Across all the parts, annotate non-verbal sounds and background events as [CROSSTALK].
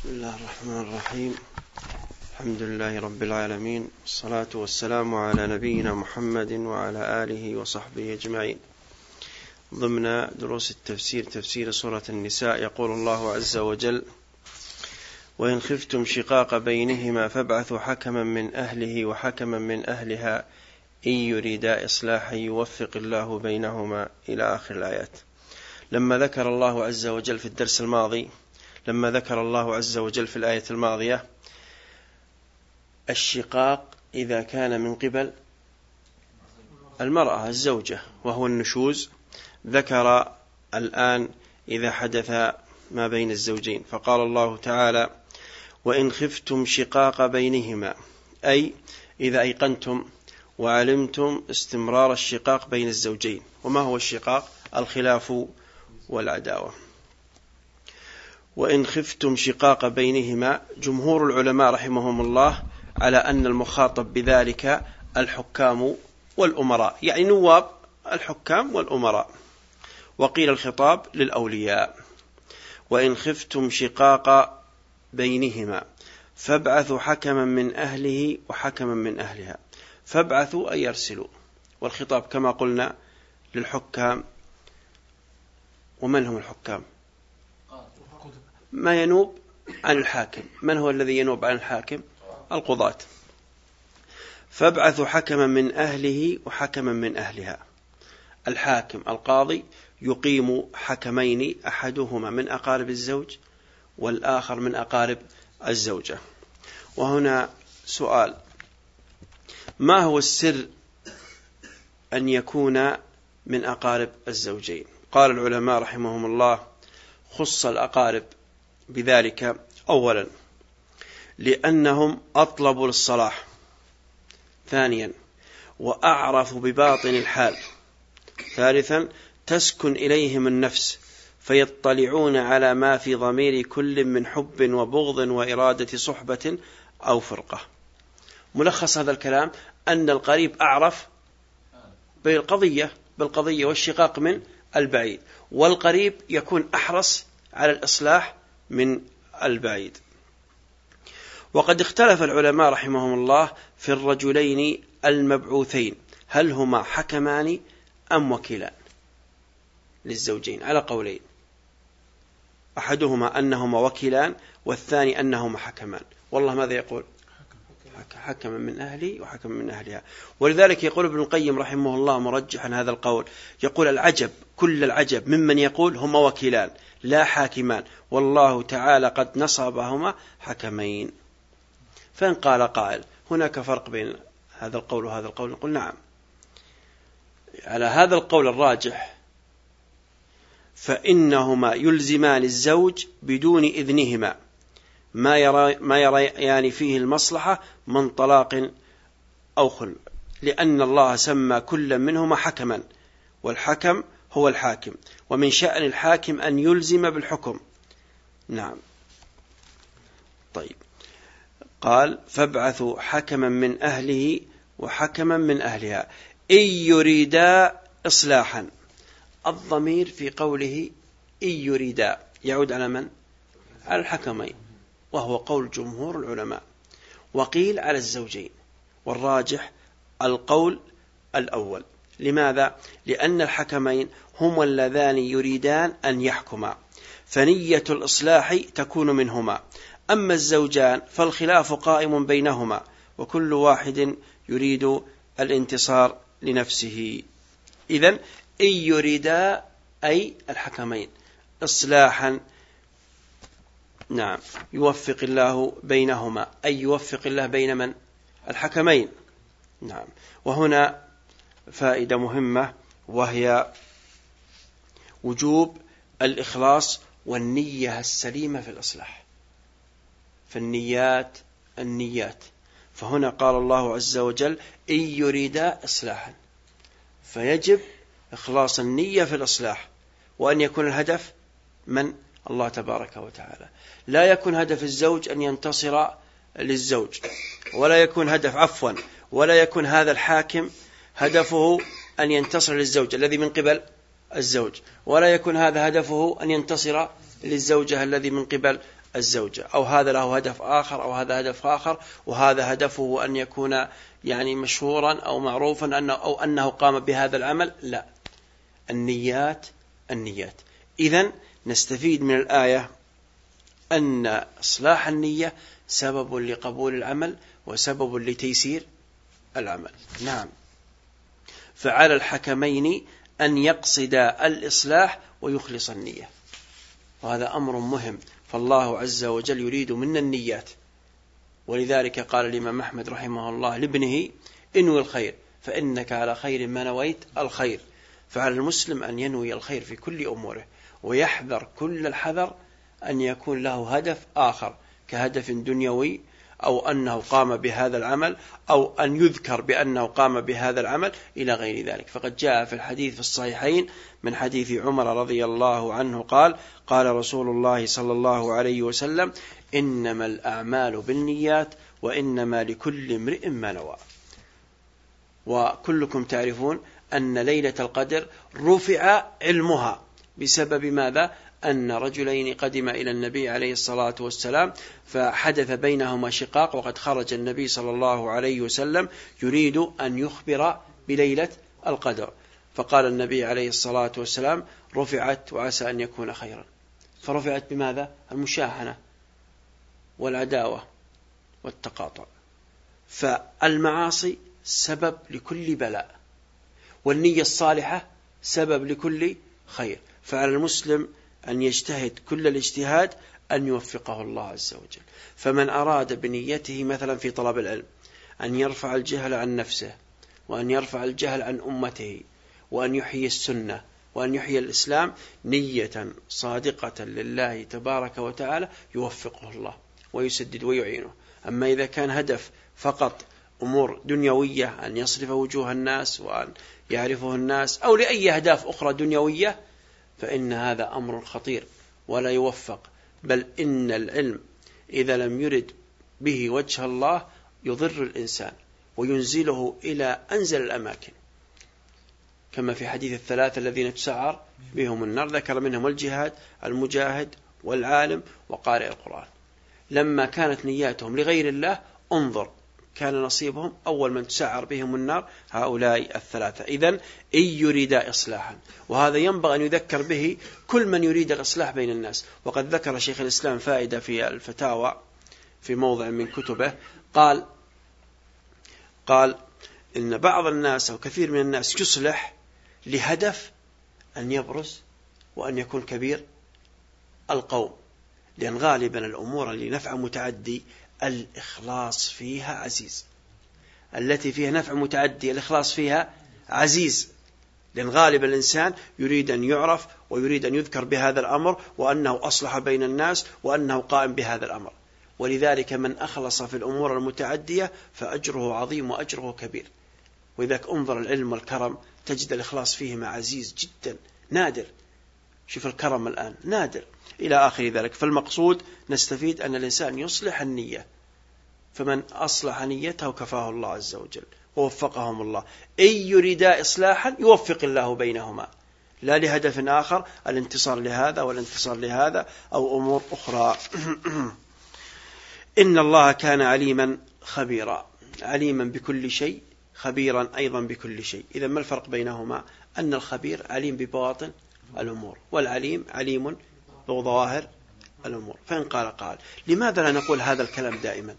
بسم الله الرحمن الرحيم. الحمد لله رب العالمين. والصلاة والسلام على نبينا محمد وعلى آله وصحبه أجمعين. ضمن دروس التفسير تفسير سورة النساء يقول الله عز وجل وإن خفتم شقاق بينهما فابعثوا حكما من أهله وحكما من أهلها إن يريدا إصلاحا يوفق الله بينهما. إلى آخر الآيات. لما ذكر الله عز وجل في الدرس الماضي لما ذكر الله عز وجل في الآية الماضية الشقاق إذا كان من قبل المرأة الزوجة وهو النشوز ذكر الآن إذا حدث ما بين الزوجين. فقال الله تعالى وإن خفتم شقاق بينهما أي إذا أيقنتم وعلمتم استمرار الشقاق بين الزوجين. وما هو الشقاق؟ الخلاف والعداوة. وإن خفتم شقاق بينهما جمهور العلماء رحمهم الله على أن المخاطب بذلك الحكام والأمراء. يعني نواب الحكام والأمراء. وقيل الخطاب للأولياء. وإن خفتم شقاق بينهما فابعثوا حكما من أهله وحكما من أهلها. فابعثوا أي يرسلوا والخطاب كما قلنا للحكام. ومن هم الحكام؟ ما ينوب عن الحاكم. من هو الذي ينوب عن الحاكم؟ القضاة. فابعثوا حكما من أهله وحكما من أهلها. الحاكم القاضي يقيم حكمين أحدهما من أقارب الزوج والآخر من أقارب الزوجة. وهنا سؤال. ما هو السر أن يكون من أقارب الزوجين؟ قال العلماء رحمهم الله خص الأقارب بذلك أولا لأنهم أطلبوا للصلاح ثانيا وأعرفوا بباطن الحال. ثالثا تسكن إليهم النفس فيطلعون على ما في ضمير كل من حب وبغض وإرادة صحبة أو فرقة. ملخص هذا الكلام أن القريب أعرف بالقضية بالقضية والشقاق من البعيد والقريب يكون أحرص على الإصلاح من البعيد. وقد اختلف العلماء رحمهم الله في الرجلين المبعوثين. هل هما حكمان أم وكيلان للزوجين؟ على قولين. أحدهما أنهما وكيلان والثاني أنهما حكمان. والله ماذا يقول؟ حكما من أهلي وحكما من أهلها. ولذلك يقول ابن القيم رحمه الله مرجحا هذا القول. يقول العجب كل العجب ممن يقول هما وكيلان لا حاكمان. والله تعالى قد نصبهما حكمين. فإن قال قائل هناك فرق بين هذا القول وهذا القول؟ نقول نعم. على هذا القول الراجح فإنهما يلزمان الزوج بدون إذنهما. ما يرى ما يريان فيه المصلحة من طلاق أو خل. لأن الله سمى كل منهما حكما والحكم هو الحاكم. ومن شأن الحاكم أن يلزم بالحكم. نعم. طيب. قال فابعثوا حكما من أهله وحكما من أهلها. إن يريدا إصلاحا. الضمير في قوله إن يريدا يعود على من؟ على الحكمين. وهو قول جمهور العلماء. وقيل على الزوجين والراجح القول الأول. لماذا؟ لأن الحكمين هما اللذان يريدان أن يحكما. فنية الإصلاح تكون منهما. أما الزوجان فالخلاف قائم بينهما وكل واحد يريد الانتصار لنفسه. إذا إن يريدا أي الحكمين إصلاحا نعم. يوفق الله بينهما. أي يوفق الله بين من؟ الحكمين. نعم. وهنا فائدة مهمة وهي وجوب الإخلاص والنية السليمة في الإصلاح. فالنيات النيات فهنا قال الله عز وجل إن يريدا إصلاحا. فيجب إخلاص النية في الإصلاح. وأن يكون الهدف من؟ الله تبارك وتعالى. لا يكون هدف الزوج أن ينتصر للزوج ولا يكون هدف عفوا ولا يكون هذا الحاكم هدفه أن ينتصر للزوج الذي من قبل الزوج ولا يكون هذا هدفه أن ينتصر للزوجة الذي من قبل الزوجة. أو هذا له هدف آخر أو هذا هدف آخر وهذا هدفه أن يكون يعني مشهورا أو معروفا أنه أو أنه قام بهذا العمل. لا. النيات النيات. إذا نستفيد من الآية أن إصلاح النية سبب لقبول العمل وسبب لتيسير العمل. نعم. فعلى الحكمين أن يقصد الإصلاح ويخلص النية. وهذا أمر مهم. فالله عز وجل يريد منا النيات. ولذلك قال الإمام أحمد رحمه الله لابنه انوي الخير فإنك على خير ما نويت الخير. فعلى المسلم أن ينوي الخير في كل أموره. ويحذر كل الحذر أن يكون له هدف آخر كهدف دنيوي أو أنه قام بهذا العمل أو أن يذكر بأنه قام بهذا العمل إلى غير ذلك. فقد جاء في الحديث في الصحيحين من حديث عمر رضي الله عنه قال قال رسول الله صلى الله عليه وسلم إنما الأعمال بالنيات وإنما لكل امرئ ما نوى. وكلكم تعرفون أن ليلة القدر رفع علمها. بسبب ماذا؟ أن رجلين قدم إلى النبي عليه الصلاة والسلام فحدث بينهما شقاق وقد خرج النبي صلى الله عليه وسلم يريد أن يخبر بليلة القدر. فقال النبي عليه الصلاة والسلام رفعت وعسى أن يكون خيرا. فرفعت بماذا؟ المشاحنة والعداوة والتقاطع. فالمعاصي سبب لكل بلاء والنية الصالحة سبب لكل خير. فعلى المسلم أن يجتهد كل الاجتهاد أن يوفقه الله عز وجل. فمن أراد بنيته مثلا في طلب العلم أن يرفع الجهل عن نفسه وأن يرفع الجهل عن أمته وأن يحيي السنة وأن يحيي الإسلام نية صادقة لله تبارك وتعالى يوفقه الله ويسدد ويعينه. أما إذا كان هدف فقط أمور دنيوية أن يصرف وجوه الناس وأن يعرفه الناس أو لأي أهداف أخرى دنيوية فإن هذا أمر خطير ولا يوفق بل إن العلم إذا لم يرد به وجه الله يضر الإنسان وينزله إلى أنزل الأماكن. كما في حديث الثلاثة الذين تسعر بهم النار ذكر منهم الجهاد المجاهد والعالم وقارئ القرآن. لما كانت نياتهم لغير الله انظر كان نصيبهم أول من تسعر بهم النار هؤلاء الثلاثة. إذا إن يريد إصلاحا. وهذا ينبغي أن يذكر به كل من يريد الإصلاح بين الناس. وقد ذكر شيخ الإسلام فائدة في الفتاوى في موضع من كتبه. قال قال إن بعض الناس أو كثير من الناس يصلح لهدف أن يبرز وأن يكون كبير القوم. لأن غالبا الأمور اللي نفع متعدي الإخلاص فيها عزيز. التي فيها نفع متعدي الإخلاص فيها عزيز. لأن غالب الإنسان يريد أن يعرف ويريد أن يذكر بهذا الأمر وأنه أصلح بين الناس وأنه قائم بهذا الأمر. ولذلك من أخلص في الأمور المتعدية فأجره عظيم وأجره كبير. وإذا انظر العلم والكرم تجد الإخلاص فيهما عزيز جدا نادر. شوف الكرم الآن. نادر. إلى آخر ذلك. فالمقصود نستفيد أن الإنسان يصلح النية. فمن أصلح نيته كفاه الله عز وجل. ووفقهم الله. إن يريدا إصلاحا يوفق الله بينهما. لا لهدف آخر الانتصار لهذا والانتصار لهذا أو أمور أخرى. [CLEARS THROAT] إن الله كان عليما خبيرا. عليما بكل شيء خبيرا أيضا بكل شيء. إذا ما الفرق بينهما؟ أن الخبير عليم ببواطن الأمور. والعليم عليم بظواهر الأمور. فإن قال قال. لماذا لا نقول هذا الكلام دائما؟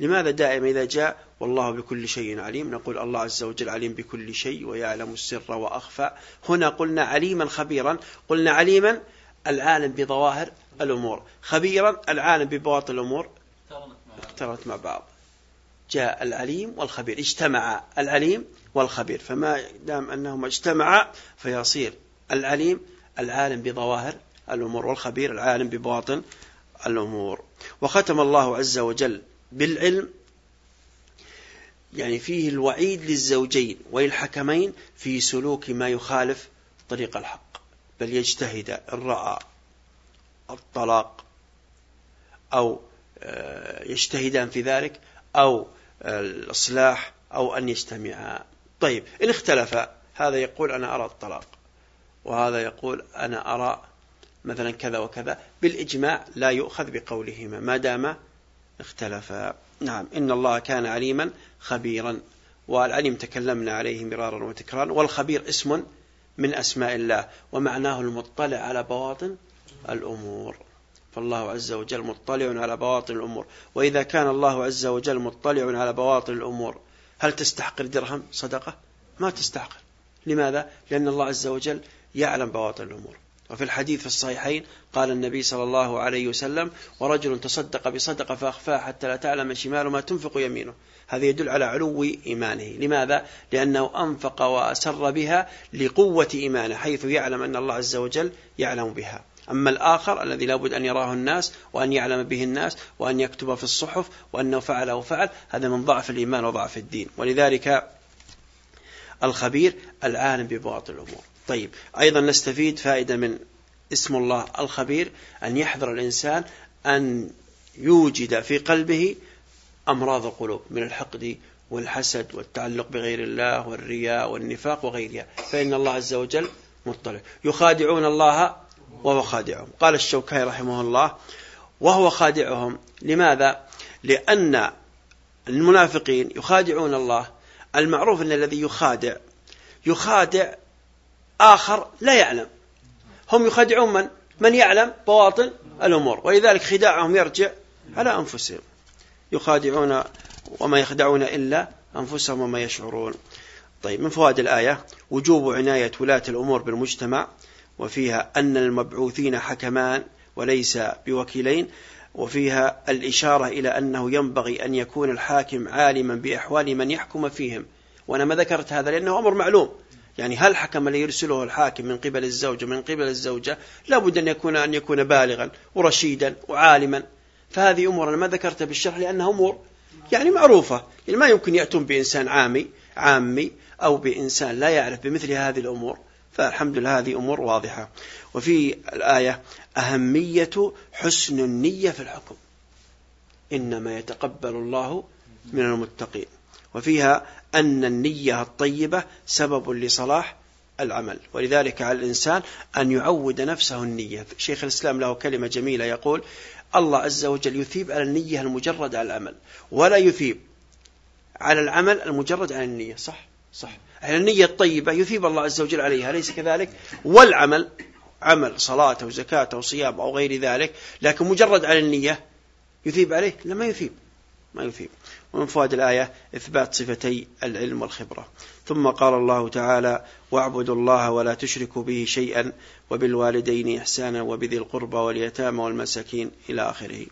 لماذا دائما إذا جاء والله بكل شيء عليم نقول الله عز وجل عليم بكل شيء ويعلم السر وأخفى. هنا قلنا عليما خبيرا قلنا عليما العالم بظواهر الأمور. خبيرا العالم ببواطن الأمور. اقترنت مع بعض. جاء العليم والخبير. اجتمع العليم والخبير. فما دام أنهما اجتمعا فيصير العليم العالم بظواهر الأمور والخبير العالم بباطن الأمور. وختم الله عز وجل بالعلم يعني فيه الوعيد للزوجين وللحكمين في سلوك ما يخالف طريق الحق. بل يجتهد إن رأى الطلاق أو آه، يجتهدان في ذلك أو الإصلاح أو أن يجتمعا. طيب إن اختلف هذا يقول أنا أرى الطلاق وهذا يقول أنا أرى مثلا كذا وكذا بالإجماع لا يؤخذ بقولهما ما دام اختلفا نعم إن الله كان عليما خبيرا والعليم تكلمنا عليه مرارا وتكرارا والخبير اسم من أسماء الله ومعناه المطلع على بواطن الأمور. فالله عز وجل مطلع على بواطن الأمور وإذا كان الله عز وجل مطلع على بواطن الأمور هل تستحق الدرهم صدقة؟ ما تستحق لماذا؟ لأن الله عز وجل يعلم بواطن الأمور وفي الحديث في الصحيحين قال النبي صلى الله عليه وسلم ورجل تصدق بصدقة فأخفاها حتى لا تعلم شماله ما تنفق يمينه هذا يدل على علو إيمانه لماذا؟ لأنه أنفق وأسر بها لقوة إيمانه حيث يعلم أن الله عز وجل يعلم بها أما الآخر الذي لابد أن يراه الناس وأن يعلم به الناس وأن يكتب في الصحف وأنه فعل أو فعل هذا من ضعف الإيمان وضعف الدين. ولذلك الخبير العالم ببواطن الأمور. طيب أيضا نستفيد فائدة من اسم الله الخبير أن يحذر الإنسان أن يوجد في قلبه أمراض القلوب من الحقد والحسد والتعلق بغير الله والرياء والنفاق وغيرها. فإن الله عز وجل مطلع. يخادعون الله وهو خادعهم. قال الشوكاني رحمه الله وهو خادعهم. لماذا؟ لأن المنافقين يخادعون الله. المعروف أن الذي يخادع يخادع آخر لا يعلم. هم يخادعون من؟ من يعلم؟ بواطن الأمور. ولذلك خداعهم يرجع على أنفسهم. يخادعون وما يخدعون إلا أنفسهم وما يشعرون. طيب من فوائد الآية؟ وجوب عناية ولاة الأمور بالمجتمع. وفيها أن المبعوثين حكمان وليس بوكيلين وفيها الإشارة إلى أنه ينبغي أن يكون الحاكم عالما بأحوال من يحكم فيهم. وأنا ما ذكرت هذا لأنه أمر معلوم. يعني هل حكم اللي يرسله الحاكم من قبل الزوجة من قبل الزوجة؟ لابد أن يكون أن يكون بالغا ورشيدا وعالما. فهذه أمور أنا ما ذكرتها بالشرح لأنها أمور يعني معروفة. يعني ما يمكن يأتون بإنسان عامي عامي أو بإنسان لا يعرف بمثل هذه الأمور. فالحمد لله هذه أمور واضحة. وفي الآية أهمية حسن النية في الحكم. إنما يتقبل الله من المتقين. وفيها أن النية الطيبة سبب لصلاح العمل. ولذلك على الإنسان أن يعود نفسه النية. شيخ الإسلام له كلمة جميلة يقول الله عز وجل يثيب على النية المجرد على العمل ولا يثيب على العمل المجرد على النية صح؟ صح النية الطيبة يثيب الله عز وجل عليها أليس كذلك؟ والعمل عمل صلاة أو زكاة أو صيام أو غير ذلك لكن مجرد على النية يثيب عليه؟ لا ما يثيب. ما يثيب. ومن فوائد الآية إثبات صفتي العلم والخبرة. ثم قال الله تعالى واعبدوا الله ولا تشركوا به شيئا وبالوالدين إحسانا وبذي القربى واليتامى والمساكين إلى آخره.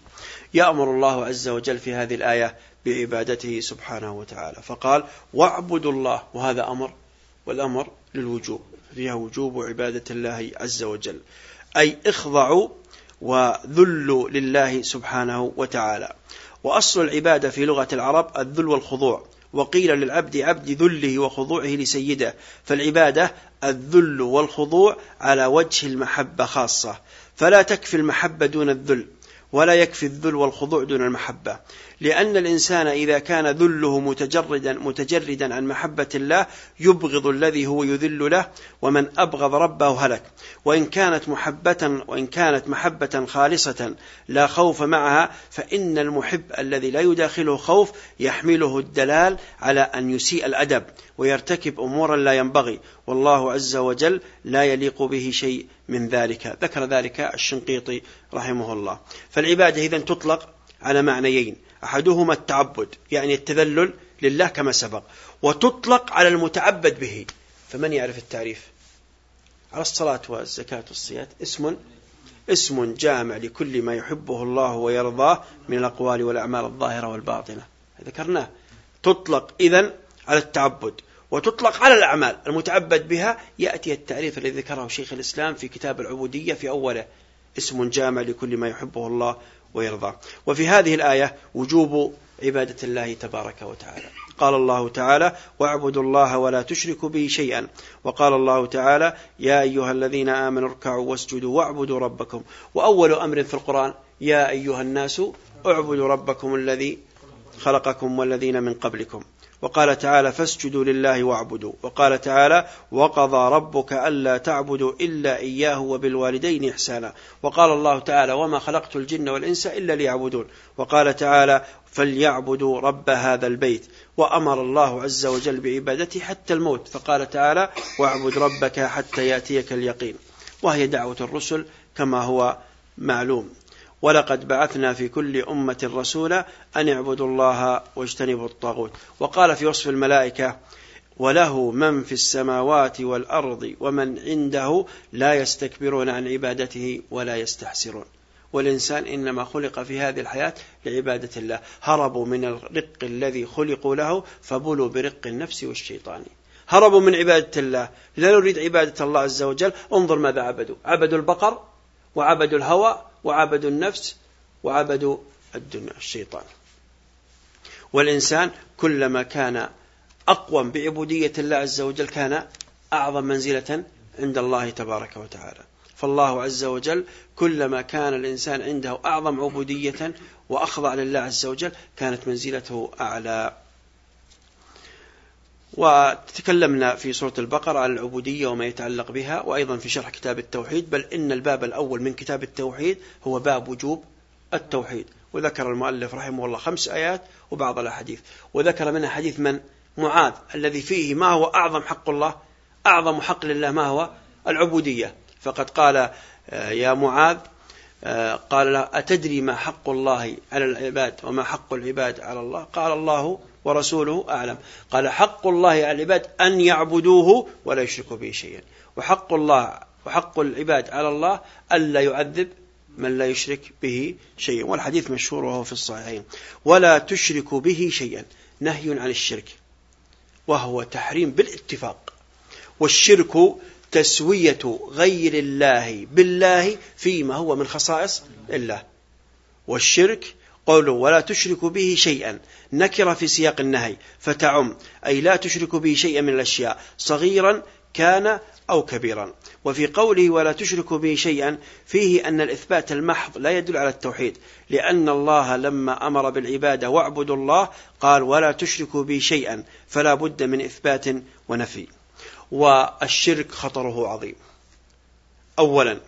يأمر الله عز وجل في هذه الآية بعبادته سبحانه وتعالى. فقال واعبدوا الله. وهذا أمر والأمر للوجوب. فيها وجوب عبادة الله عز وجل. أي اخضعوا وذلوا لله سبحانه وتعالى. وأصل العبادة في لغة العرب الذل والخضوع. وقيل للعبد عبد ذله وخضوعه لسيده. فالعبادة الذل والخضوع على وجه المحبة خاصة. فلا تكفي المحبة دون الذل ولا يكفي الذل والخضوع دون المحبة. لأن الإنسان إذا كان ذله متجردا متجردا عن محبة الله يبغض الذي هو يذل له ومن أبغض ربه هلك. وإن كانت محبة وإن كانت محبة خالصة لا خوف معها فإن المحب الذي لا يداخله خوف يحمله الدلال على أن يسيء الأدب ويرتكب أمورا لا ينبغي. والله عز وجل لا يليق به شيء من ذلك. ذكر ذلك الشنقيطي رحمه الله. فالعبادة إذا تطلق على معنيين. أحدهما التعبد يعني التذلل لله كما سبق وتطلق على المتعبد به. فمن يعرف التعريف؟ على الصلاة والزكاة والصيام. اسم اسم جامع لكل ما يحبه الله ويرضاه من الأقوال والأعمال الظاهرة والباطنة. ذكرناه. تطلق إذن على التعبد وتطلق على الأعمال. المتعبد بها يأتي التعريف الذي ذكره شيخ الإسلام في كتاب العبودية في أوله. اسم جامع لكل ما يحبه الله ويرضى. وفي هذه الآية وجوب عبادة الله تبارك وتعالى. قال الله تعالى واعبدوا الله ولا تشركوا به شيئا. وقال الله تعالى يا أيها الذين آمنوا اركعوا واسجدوا واعبدوا ربكم. وأول أمر في القرآن يا أيها الناس اعبدوا ربكم الذي خلقكم والذين من قبلكم. وقال تعالى فاسجدوا لله واعبدوا. وقال تعالى وقضى ربك ألا تعبدوا إلا إياه وبالوالدين إحسانا. وقال الله تعالى وما خلقت الجن والإنس إلا ليعبدون. وقال تعالى فليعبدوا رب هذا البيت. وأمر الله عز وجل بعبادته حتى الموت. فقال تعالى واعبد ربك حتى يأتيك اليقين. وهي دعوة الرسل كما هو معلوم. ولقد بعثنا في كل أمة رسولا أن اعبدوا الله واجتنبوا الطاغوت. وقال في وصف الملائكة وله من في السماوات والأرض ومن عنده لا يستكبرون عن عبادته ولا يستحسرون. والإنسان إنما خلق في هذه الحياة لعبادة الله. هربوا من الرق الذي خلقوا له فبلوا برق النفس والشيطان. هربوا من عبادة الله. لا نريد عبادة الله عز وجل. انظر ماذا عبدوا. عبدوا البقر وعبدوا الهوى وعبدوا النفس وعبدوا الدنيا الشيطان. والإنسان كلما كان أقوم بعبودية الله عز وجل كان أعظم منزلة عند الله تبارك وتعالى. فالله عز وجل كلما كان الإنسان عنده أعظم عبودية وأخضع لله عز وجل كانت منزلته أعلى. وتكلمنا في سورة البقرة عن العبودية وما يتعلق بها وأيضا في شرح كتاب التوحيد بل إن الباب الأول من كتاب التوحيد هو باب وجوب التوحيد. وذكر المؤلف رحمه الله خمس آيات وبعض الأحاديث. وذكر منها حديث من؟ معاذ الذي فيه ما هو أعظم حق الله أعظم حق لله ما هو؟ العبودية. فقد قال آه، يا معاذ آه، قال أتدري ما حق الله على العباد وما حق العباد على الله؟ قال الله ورسوله أعلم. قال حق الله على العباد أن يعبدوه ولا يشركوا به شيئا. وحق الله وحق العباد على الله ألا يعذب من لا يشرك به شيئا. والحديث مشهور وهو في الصحيحين. ولا تشركوا به شيئا. نهي عن الشرك. وهو تحريم بالاتفاق. والشرك تسوية غير الله بالله فيما هو من خصائص الله. والشرك قوله ولا تشرك به شيئا نكر في سياق النهي فتعم. أي لا تشرك به شيئا من الأشياء صغيرا كان أو كبيرا. وفي قوله ولا تشرك به شيئا فيه أن الإثبات المحض لا يدل على التوحيد لأن الله لما أمر بالعبادة واعبدوا الله قال ولا تشركوا به شيئا فلا بد من إثبات ونفي. والشرك خطره عظيم. أولا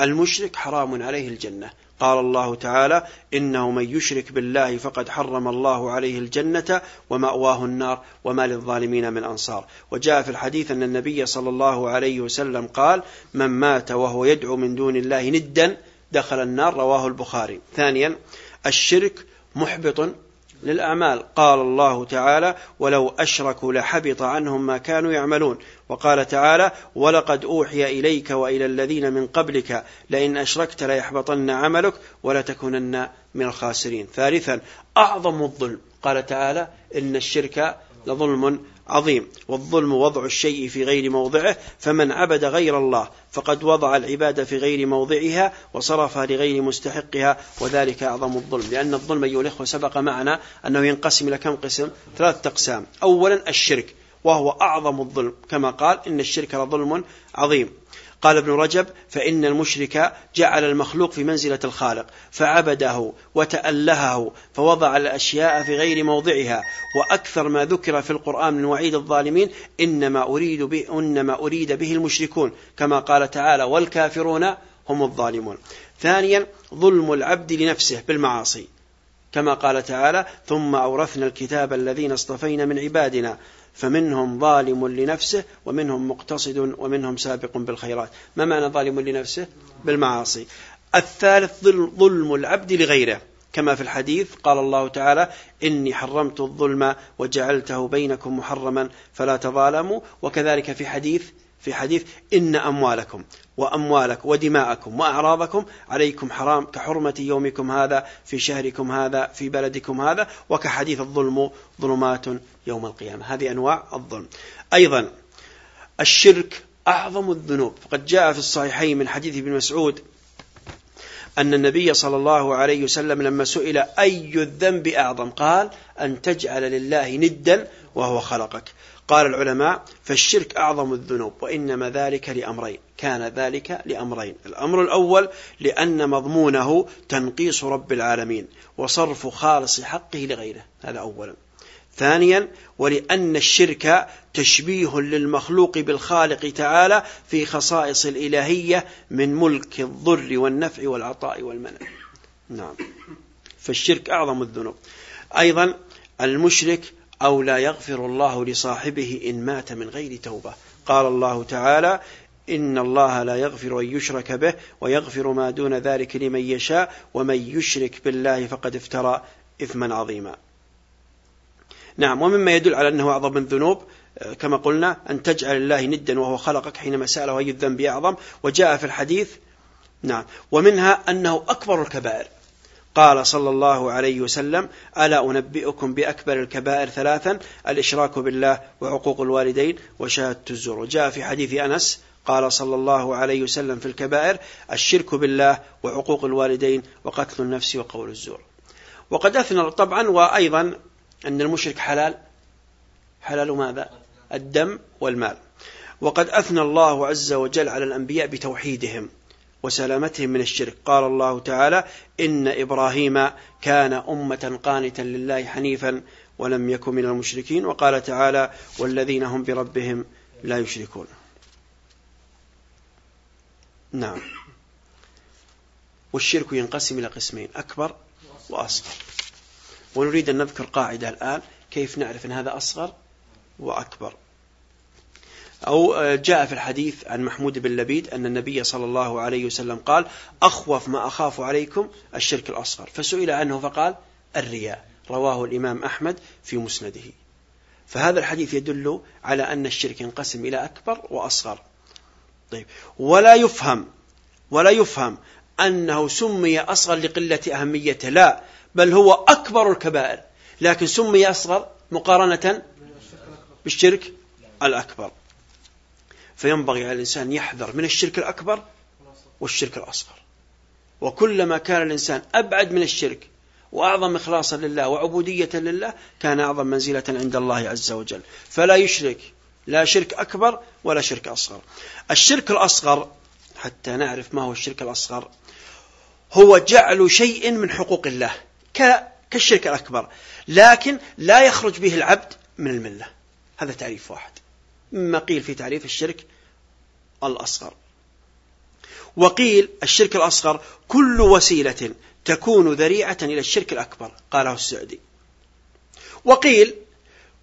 المشرك حرام عليه الجنة. قال الله تعالى إنه من يشرك بالله فقد حرم الله عليه الجنة ومأواه النار وما للظالمين من أنصار. وجاء في الحديث أن النبي صلى الله عليه وسلم قال من مات وهو يدعو من دون الله ندا دخل النار رواه البخاري. ثانيا الشرك محبط للأعمال. قال الله تعالى ولو أشركوا لحبط عنهم ما كانوا يعملون. وقال تعالى ولقد أوحي إليك وإلى الذين من قبلك لئن أشركت ليحبطن عملك ولتكونن من الخاسرين. ثالثا أعظم الظلم. قال تعالى إن الشرك لظلم عظيم والظلم وضع الشيء في غير موضعه فمن عبد غير الله فقد وضع العبادة في غير موضعها وصرفها لغير مستحقها وذلك أعظم الظلم لأن الظلم أيها الإخوة سبق معنا أنه ينقسم إلى كم قسم؟ ثلاثة أقسام أولا الشرك وهو أعظم الظلم. كما قال إن الشرك لظلم عظيم. قال ابن رجب فإن المشرك جعل المخلوق في منزلة الخالق فعبده وتألهه فوضع الأشياء في غير موضعها وأكثر ما ذكر في القرآن من وعيد الظالمين إنما أريد به, إنما أريد به المشركون كما قال تعالى والكافرون هم الظالمون. ثانيا ظلم العبد لنفسه بالمعاصي. كما قال تعالى ثم أورثنا الكتاب الذين اصطفينا من عبادنا فمنهم ظالم لنفسه ومنهم مقتصد ومنهم سابق بالخيرات. ما معنى ظالم لنفسه؟ بالمعاصي. الثالث ظلم العبد لغيره. كما في الحديث قال الله تعالى إني حرمت الظلم وجعلته بينكم محرما فلا تظالموا. وكذلك في حديث في حديث إن أموالكم وأموالكم ودماءكم وأعراضكم عليكم حرام كحرمة يومكم هذا في شهركم هذا في بلدكم هذا وكحديث الظلم ظلمات يوم القيامة. هذه أنواع الظلم. أيضا الشرك أعظم الذنوب. فقد جاء في الصحيحين من حديث ابن مسعود أن النبي صلى الله عليه وسلم لما سئل أي الذنب أعظم؟ قال أن تجعل لله ندا وهو خلقك. قال العلماء فالشرك أعظم الذنوب وإنما ذلك لأمرين كان ذلك لأمرين. الأمر الأول لأن مضمونه تنقيص رب العالمين وصرف خالص حقه لغيره. هذا أولا. ثانيا ولأن الشرك تشبيه للمخلوق بالخالق تعالى في خصائص الإلهية من ملك الضر والنفع والعطاء والمنع. نعم. فالشرك أعظم الذنوب. أيضا المشرك أو لا يغفر الله لصاحبه إن مات من غير توبة. قال الله تعالى إن الله لا يغفر أن يشرك به ويغفر ما دون ذلك لمن يشاء ومن يشرك بالله فقد افترى إثما عظيما. نعم ومما يدل على أنه أعظم الذنوب كما قلنا أن تجعل الله ندا وهو خلقك حينما سأله أي الذنب أعظم. وجاء في الحديث نعم ومنها أنه أكبر الكبائر. قال صلى الله عليه وسلم ألا أنبئكم بأكبر الكبائر ثلاثا الإشراك بالله وعقوق الوالدين وشهادة الزور. وجاء في حديث أنس قال صلى الله عليه وسلم في الكبائر الشرك بالله وعقوق الوالدين وقتل النفس وقول الزور. وقد أثنى طبعا وأيضا أن المشرك حلال. حلال ماذا؟ الدم والمال. وقد أثنى الله عز وجل على الأنبياء بتوحيدهم. وسلامتهم من الشرك. قال الله تعالى إن إبراهيم كان أمة قانتا لله حنيفا ولم يكن من المشركين. وقال تعالى والذين هم بربهم لا يشركون. نعم. والشرك ينقسم إلى قسمين أكبر وأصغر. ونريد أن نذكر قاعدة الآن كيف نعرف أن هذا أصغر وأكبر. أو جاء في الحديث عن محمود بن لبيد أن النبي صلى الله عليه وسلم قال أخوف ما أخاف عليكم الشرك الأصغر. فسئل عنه فقال الرياء. رواه الإمام أحمد في مسنده. فهذا الحديث يدل على أن الشرك ينقسم إلى أكبر وأصغر. طيب. ولا يفهم ولا يفهم أنه سمي أصغر لقلة أهميته. لا بل هو أكبر الكبائر. لكن سمي أصغر مقارنة بالشرك الأكبر. فينبغي على الإنسان يحذر من الشرك الأكبر والشرك الأصغر. وكلما كان الإنسان أبعد من الشرك وأعظم إخلاصا لله وعبودية لله كان أعظم منزلة عند الله عز وجل. فلا يشرك لا شرك أكبر ولا شرك أصغر. الشرك الأصغر حتى نعرف ما هو الشرك الأصغر هو جعل شيء من حقوق الله كالشرك الأكبر لكن لا يخرج به العبد من الملة. هذا تعريف واحد. مما قيل في تعريف الشرك الأصغر. وقيل الشرك الأصغر كل وسيلة تكون ذريعة إلى الشرك الأكبر قاله السعدي. وقيل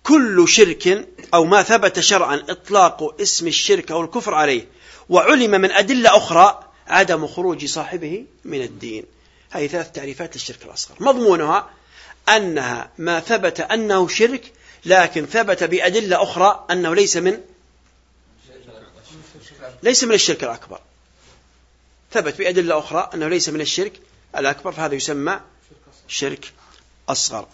كل شرك أو ما ثبت شرعا إطلاق اسم الشرك أو الكفر عليه وعلم من أدلة أخرى عدم خروج صاحبه من الدين. هذه ثلاث تعريفات للشرك الأصغر. مضمونها أنها ما ثبت أنه شرك لكن ثبت بأدلة أخرى أنه ليس من ليس من الشرك الأكبر. ثبت بأدلة أخرى أنه ليس من الشرك الأكبر فهذا يسمى شرك أصغر.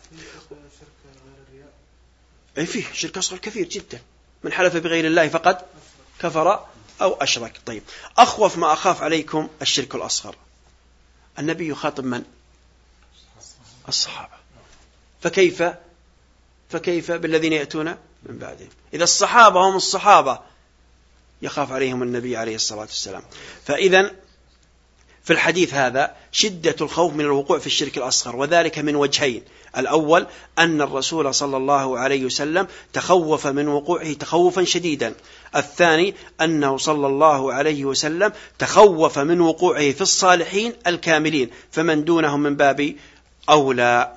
أي فيه شرك أصغر كثير جدا. من حلف بغير الله فقد كفر أو أشرك. طيب أخوف ما أخاف عليكم الشرك الأصغر. النبي يخاطب من؟ الصحابة. فكيف فكيف بالذين يأتون من بعدهم إذا الصحابة هم الصحابة يخاف عليهم النبي عليه الصلاة والسلام. فإذا في الحديث هذا شدة الخوف من الوقوع في الشرك الأصغر وذلك من وجهين. الأول أن الرسول صلى الله عليه وسلم تخوف من وقوعه تخوفا شديدا. الثاني أنه صلى الله عليه وسلم تخوف من وقوعه في الصالحين الكاملين فمن دونهم من باب أولى.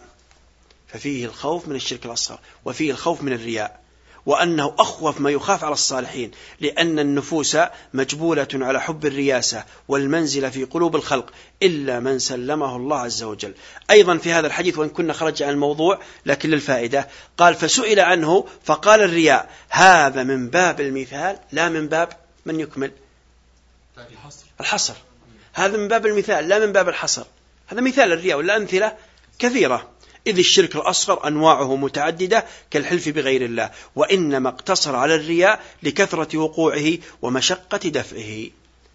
ففيه الخوف من الشرك الأصغر وفيه الخوف من الرياء وأنه أخوف ما يخاف على الصالحين لأن النفوس مجبولة على حب الرياسة والمنزل في قلوب الخلق إلا من سلمه الله عز وجل. أيضا في هذا الحديث وإن كنا خرج عن الموضوع لكن للفائدة قال فسئل عنه فقال الرياء هذا من باب المثال لا من باب من يكمل. الحصر. هذا من باب المثال لا من باب الحصر. هذا مثال الرياء ولا أمثلة كثيرة. إذ الشرك الأصغر أنواعه متعددة كالحلف بغير الله وإنما اقتصر على الرياء لكثرة وقوعه ومشقة دفعه.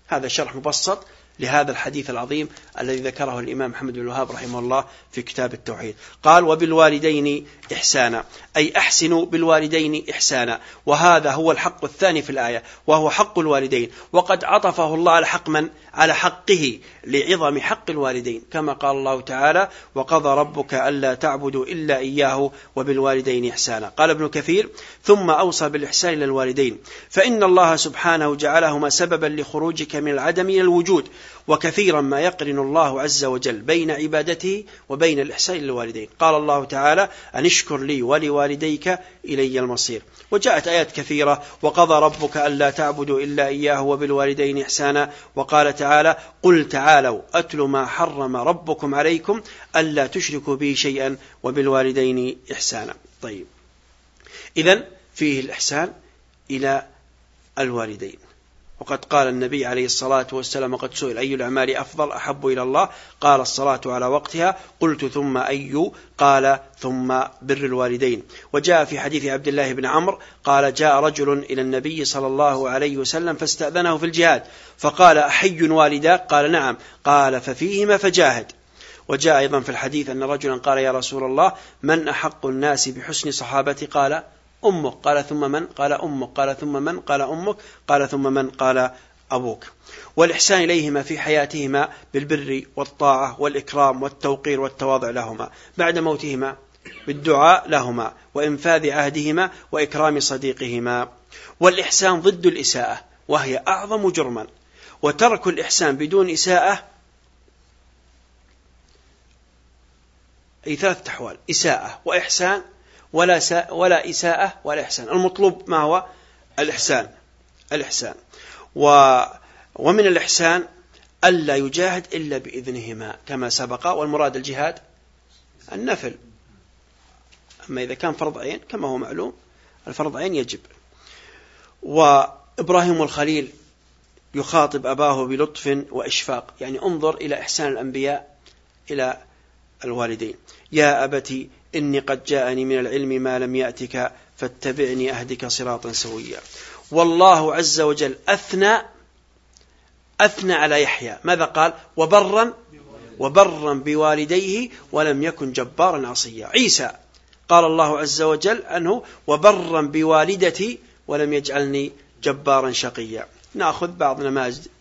هذا شرح مبسط لهذا الحديث العظيم الذي ذكره الإمام محمد بن الوهاب رحمه الله في كتاب التوحيد. قال وبالوالدين إحسانا. أي أحسنوا بالوالدين إحسانا. وهذا هو الحق الثاني في الآية وهو حق الوالدين. وقد عطفه الله على حق من؟ على حقه لعظم حق الوالدين. كما قال الله تعالى وقضى ربك ألا تعبدوا إلا إياه وبالوالدين إحسانا. قال ابن كثير ثم أوصى بالإحسان إلى الوالدين. فإن الله سبحانه جعلهما سببا لخروجك من العدم إلى الوجود. وكثيرا ما يقرن الله عز وجل بين عبادته وبين الإحسان للوالدين قال الله تعالى أن اشكر لي ولوالديك إلي المصير. وجاءت آيات كثيرة وقضى ربك ألا تعبدوا إلا إياه وبالوالدين إحسانا. وقال تعالى قل تعالوا أتل ما حرم ربكم عليكم ألا تشركوا به شيئا وبالوالدين إحسانا. طيب. إذا فيه الإحسان إلى الوالدين. وقد قال النبي عليه الصلاة والسلام وقد سئل أي الأعمال أفضل أحب إلى الله؟ قال الصلاة على وقتها. قلت ثم أي؟ قال ثم بر الوالدين. وجاء في حديث عبد الله بن عمرو قال جاء رجل إلى النبي صلى الله عليه وسلم فاستأذنه في الجهاد فقال أحي والداك قال نعم. قال ففيهما فجاهد. وجاء أيضا في الحديث أن رجلا قال يا رسول الله من أحق الناس بحسن صحابتي؟ قال أمك. قال ثم من؟ قال أمك. قال ثم من؟ قال أمك. قال ثم من؟ قال أبوك. والإحسان إليهما في حياتهما بالبر والطاعة والإكرام والتوقير والتواضع لهما. بعد موتهما بالدعاء لهما وإنفاذ عهدهما وإكرام صديقهما. والإحسان ضد الإساءة وهي أعظم جرما. وترك الإحسان بدون إساءة أي ثلاثة أحوال. إساءة وإحسان ولا ولا إساءة ولا إحسان. المطلوب ما هو؟ الإحسان. الإحسان. و ومن الإحسان ألا يجاهد إلا بإذنهما كما سبق والمراد الجهاد النفل. أما إذا كان فرض عين كما هو معلوم الفرض عين يجب. وإبراهيم الخليل يخاطب أباه بلطف وإشفاق. يعني انظر إلى إحسان الأنبياء إلى الوالدين. يا أبت إني قد جاءني من العلم ما لم يأتك فاتبعني أهدك صراطا سويا. والله عز وجل أثنى أثنى على يحيى. ماذا قال؟ وبرا وبرا بوالديه ولم يكن جبارا عصيا. عيسى قال الله عز وجل أنه وبرا بوالدتي ولم يجعلني جبارا شقيا. نأخذ بعض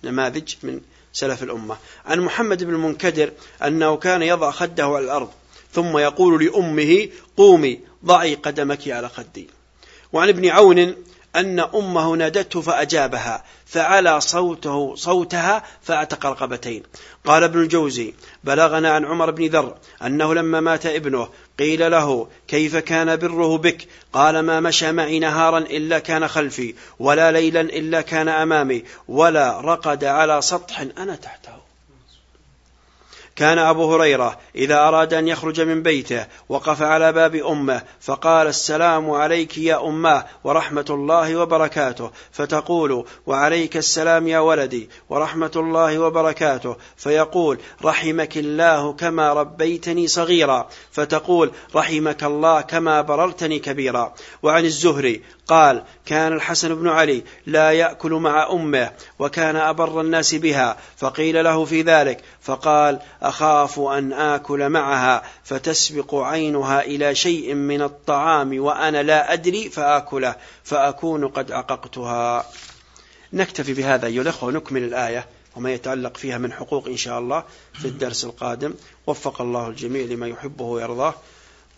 نماذج من سلف الأمة. عن محمد بن المنكدر أنه كان يضع خده على الأرض. ثم يقول لأمه قومي ضعي قدمك على خدي. وعن ابن عون أن أمه نادته فأجابها فعلى صوته صوتها فاعتق رقبتين. قال ابن الجوزي بلغنا عن عمر بن ذر أنه لما مات ابنه قيل له كيف كان بره بك؟ قال ما مشى معي نهارا إلا كان خلفي ولا ليلا إلا كان أمامي ولا رقد على سطح أنا تحته. كان أبو هريرة إذا أراد أن يخرج من بيته وقف على باب أمه فقال السلام عليك يا أماه ورحمة الله وبركاته. فتقول وعليك السلام يا ولدي ورحمة الله وبركاته. فيقول رحمك الله كما ربيتني صغيرا. فتقول رحمك الله كما بررتني كبيرا. وعن الزهري قال كان الحسن بن علي لا يأكل مع أمه وكان أبر الناس بها. فقيل له في ذلك. فقال أخاف أن آكل معها فتسبق عينها إلى شيء من الطعام وأنا لا أدري فآكله فأكون قد عققتها نكتفي بهذا أيها الأخوة ونكمل الآية وما يتعلق فيها من حقوق إن شاء الله في الدرس القادم. وفق الله الجميع لما يحبه ويرضاه.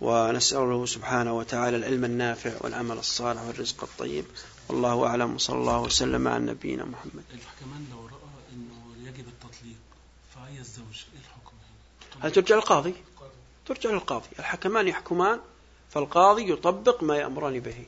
ونسأله سبحانه وتعالى العلم النافع والعمل الصالح والرزق الطيب. والله أعلم. وصلى الله وسلم على نبينا محمد. الحكمان لو رأى أنه يجب التطليق فأي الزوج؟ هل ترجع للقاضي؟ ترجع للقاضي. الحكمان يحكمان فالقاضي يطبق ما يأمران به.